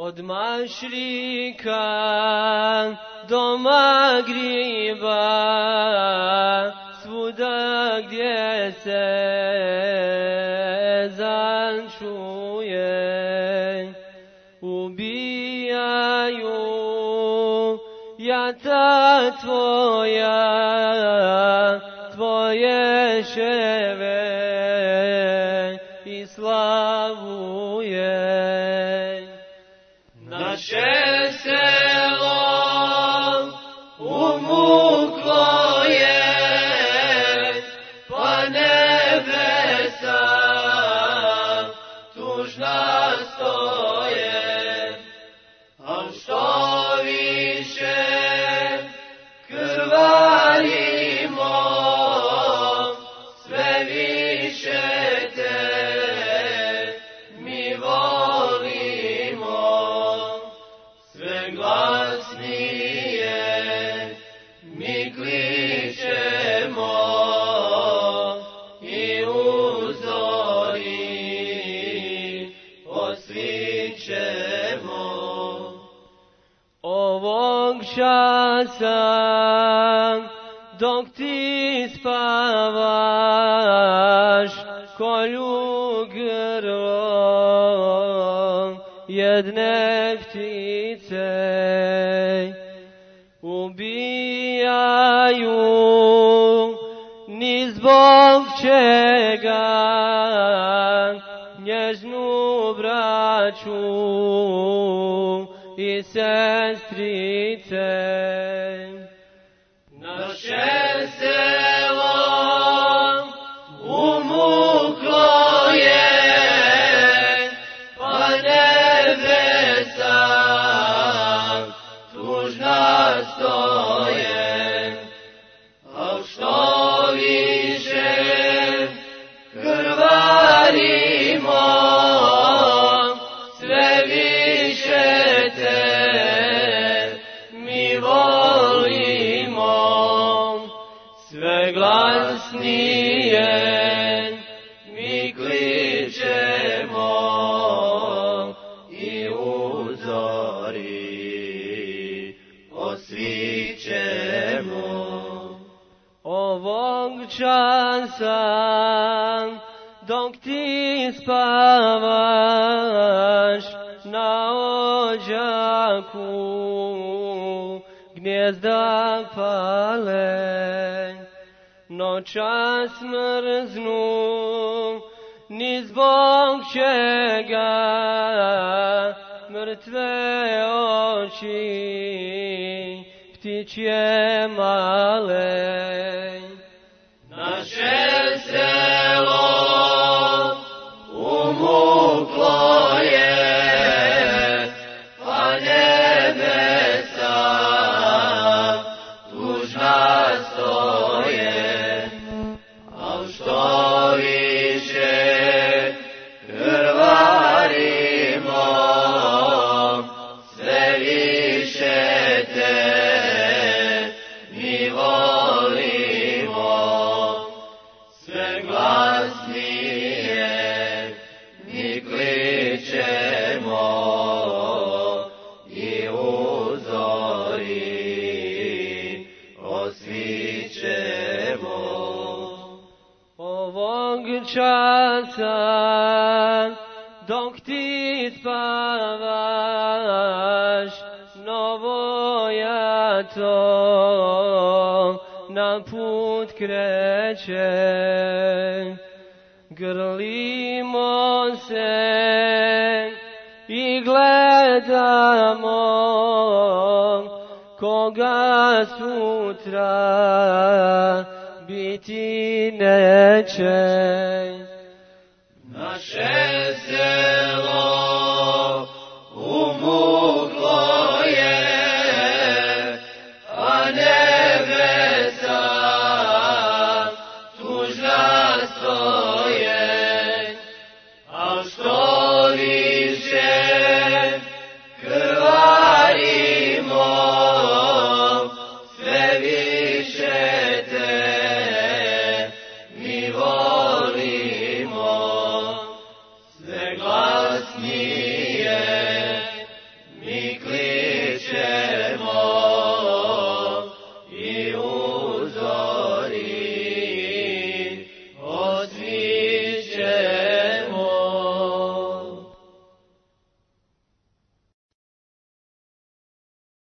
Od mašrika do magriba, svuda gdje se zančuje, ubijaju jata tvoja, tvoje ševe i Naše Ovog časa dok ti spavaš kolju grlo jedne ptice. Ubijaju ni zbog čega nježnu braću i volimo, sve glasnije mi kličemo i uzori osvićemo. Ovog časa dok ti spavaš na ođaku gnjezda pale noćas mrznu ni zbog čega mrtve oči ptičje male. Naše ovog časa dok ti spavaš novo ja to na put kreće. Grlimo se i gledamo koga sutra bitine çek. Nasze Amen.